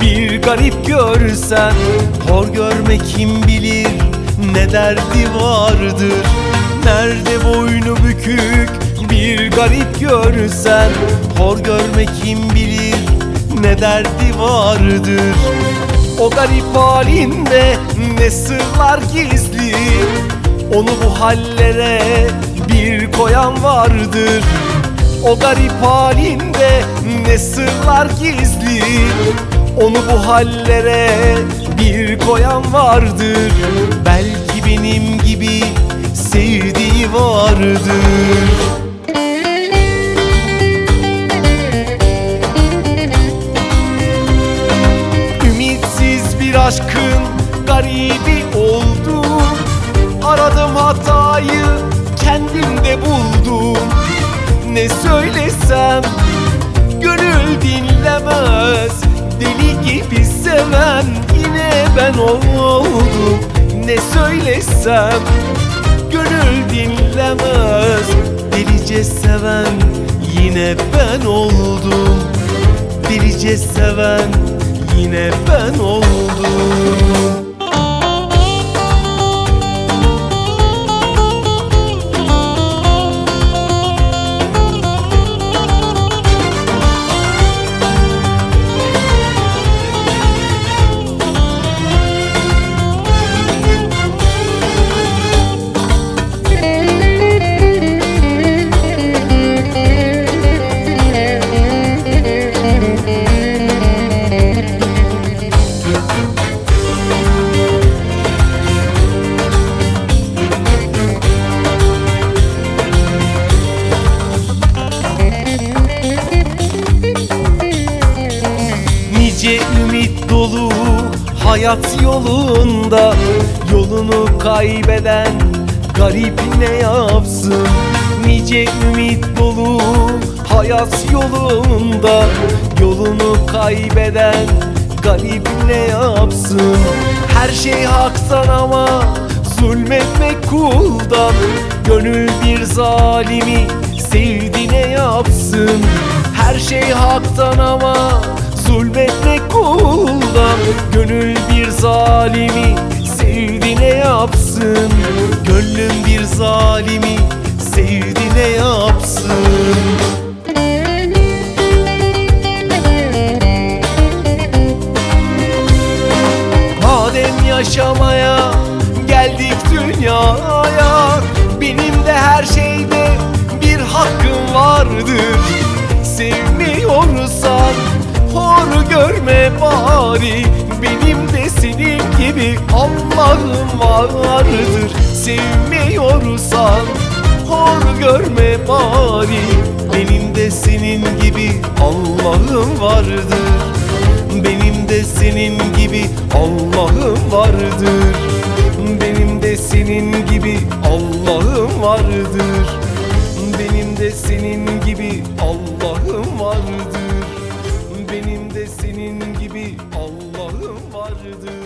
bir garip görsen Hor görme kim bilir ne derdi vardır. Nerede boynu bükük bir garip görsen Hor görme kim bilir ne derdi vardır. O garip halinde ne sırlar gizli Onu bu hallere bir koyan vardır O garip halinde ne sırlar gizli. Onu bu hallere bir koyan vardır. Belki benim gibi sevdiği vardır. Ümitsiz bir aşkın garibi oldum Aradım hatayı Ne söylesem gönül dinlemez. Deli gibi seven yine ben oldum. Ne söylesem gönül dinlemez. Delice seven yine ben oldum. Delice seven yine ben oldum Nice ümit dolu hayat yolunda. Yolunu kaybeden garip ne yapsın? Nice ümit dolu hayat yolunda. Yolunu kaybeden garip ne yapsın? Her şey haktan ama zulmetmek kuldan. Gönül bir zalimi sevdi ne yapsın? Her şey haktan ama zulmetmek kuldan Gönül bir zalimi sevdi ne yapsın. Gönlüm bir zalimi sevdi ne yapsın yaşamaya geldik dünyaya Benim de her şeyde bir hakkım vardır görme bari Benim de senin gibi Allah'ım vardır. Sevmiyorsan hor görme bari Benim de senin gibi Allah'ım vardır. Benim de senin gibi Allah'ım vardır. Benim de senin gibi Allah'ım vardır. Benim de senin gibi Allah'ım vardır senin gibi Allah'ım vardır